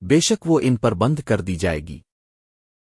بے شک وہ ان پر بند کر دی جائے گی۔